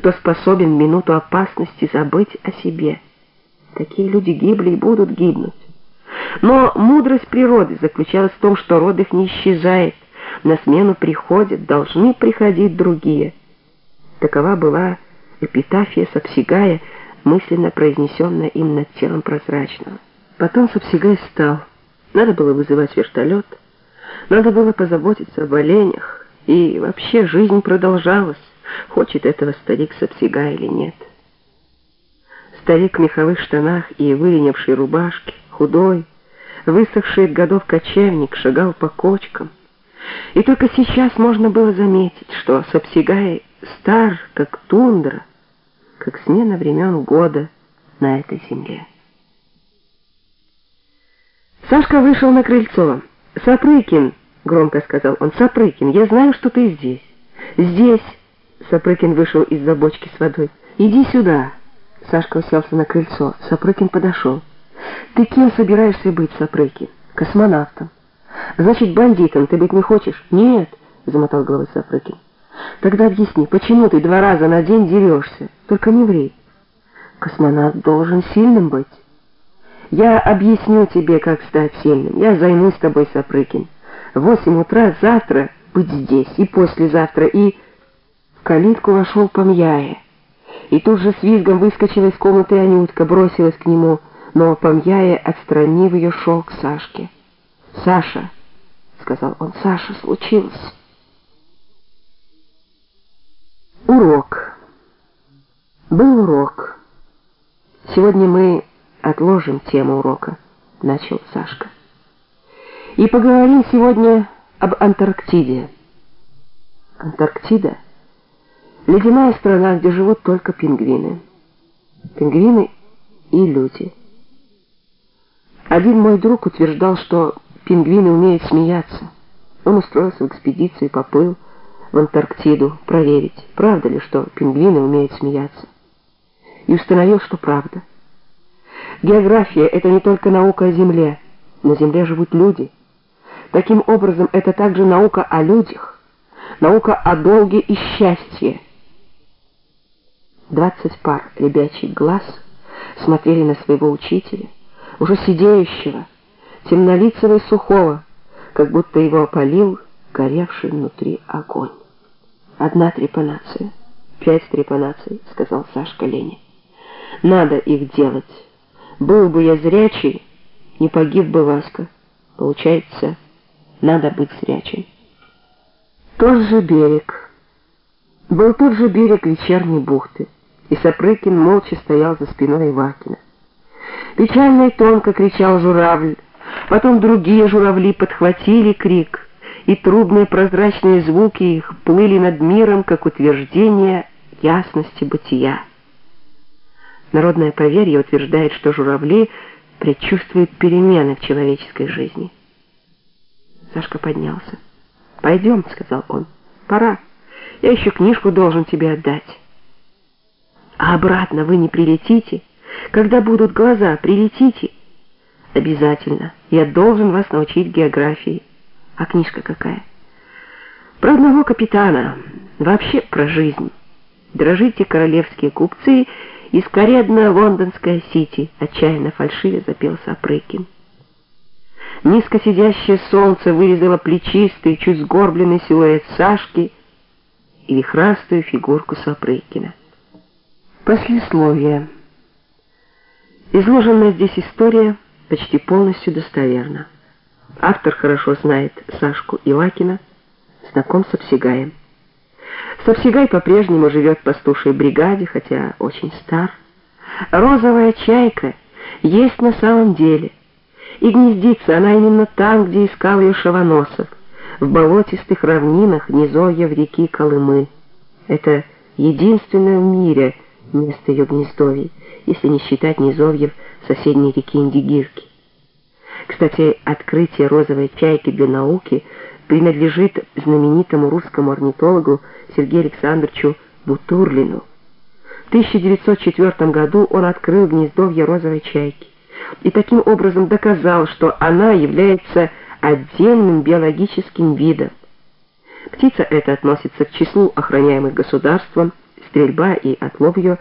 кто способен минуту опасности забыть о себе. Такие люди гибли и будут гибнуть. Но мудрость природы заключалась в том, что род их не исчезает, на смену приходят, должны приходить другие. Такова была эпитафия Сапсигая, мысленно произнесенная им над телом прозрачного. Потом Сапсигай стал. Надо было вызывать вертолет, надо было позаботиться об оленях, и вообще жизнь продолжалась, хочет этого старик Сапсигай или нет. Старик в меховых штанах и выленившей рубашке, худой, высохший от годов кочевник, шагал по кочкам. И только сейчас можно было заметить, что Сапсигай стар, как тундра, как смена времен года на этой земле. Сашка вышел на крыльцо. «Сапрыкин!» — громко сказал он. «Сапрыкин, я знаю, что ты здесь». «Здесь!» — Сапрыкин вышел из-за бочки с водой. «Иди сюда!» Сашка уселся на крыльцо. Сапрыкин подошел. «Ты кем собираешься быть, Сапрыкин?» «Космонавтом». «Значит, бандитом ты быть не хочешь?» «Нет!» — замотал головой Сапрыкин. «Тогда объясни, почему ты два раза на день дерешься? Только не ври. Космонавт должен сильным быть». Я объясню тебе, как стать сильным. Я займусь тобой, Сапрыкин. В восемь утра завтра быть здесь, и послезавтра, и... Калитку вошел Помьяя. И тут же с визгом выскочила из комнаты Анютка, бросилась к нему, но Помьяя, отстранив ее, шел к Сашке. «Саша!» — сказал он. «Саша, случилось!» Урок. Был урок. Сегодня мы отложим тему урока, начал Сашка. И поговорим сегодня об Антарктиде. Антарктида — ледяная страна, где живут только пингвины. Пингвины и люди. Один мой друг утверждал, что пингвины умеют смеяться. Он устроился в экспедицию и поплыл в Антарктиду проверить, правда ли, что пингвины умеют смеяться. И установил, что правда. География — это не только наука о Земле. На Земле живут люди. Таким образом, это также наука о людях, наука о долге и счастье. Двадцать пар ребячьих глаз смотрели на своего учителя, уже сидеющего, темнолицего и сухого, как будто его опалил горевший внутри огонь. «Одна трепанация, пять трепанаций», — сказал Сашка Лене. «Надо их делать». Был бы я зрячий, не погиб бы Васька. Получается, надо быть зрячим. Тот же берег. Был тот же берег вечерней бухты, и Сапрыкин молча стоял за спиной Ивакина. Печально и тонко кричал журавль, потом другие журавли подхватили крик, и трубные прозрачные звуки их плыли над миром, как утверждение ясности бытия. Народное поверье утверждает, что журавли предчувствуют перемены в человеческой жизни. Сашка поднялся. «Пойдем», — сказал он. «Пора. Я еще книжку должен тебе отдать». «А обратно вы не прилетите? Когда будут глаза, прилетите?» «Обязательно. Я должен вас научить географии». «А книжка какая?» «Про одного капитана. Вообще про жизнь. Дрожите королевские купцы «Искоредная лондонская сити», — отчаянно фальшиве запел Сапрыкин. Низко сидящее солнце вырезало плечистый, чуть сгорбленный силуэт Сашки и вихрастую фигурку Сапрыкина. Послесловие. Изложенная здесь история почти полностью достоверна. Автор хорошо знает Сашку Ивакина, знаком с Обсегаем. Совсегай по-прежнему живет пастушей бригаде, хотя очень стар. Розовая чайка есть на самом деле. И гнездится она именно там, где искал ее Шавоносов, в болотистых равнинах низовьев реки Колымы. Это единственное в мире место ее гнездовий, если не считать низовьев соседней реки Индигирки. Кстати, открытие розовой чайки для науки принадлежит знаменитому русскому орнитологу Сергею Александровичу Бутурлину. В 1904 году он открыл гнездовье розовой чайки и таким образом доказал, что она является отдельным биологическим видом. Птица эта относится к числу охраняемых государством Стрельба и отлов ее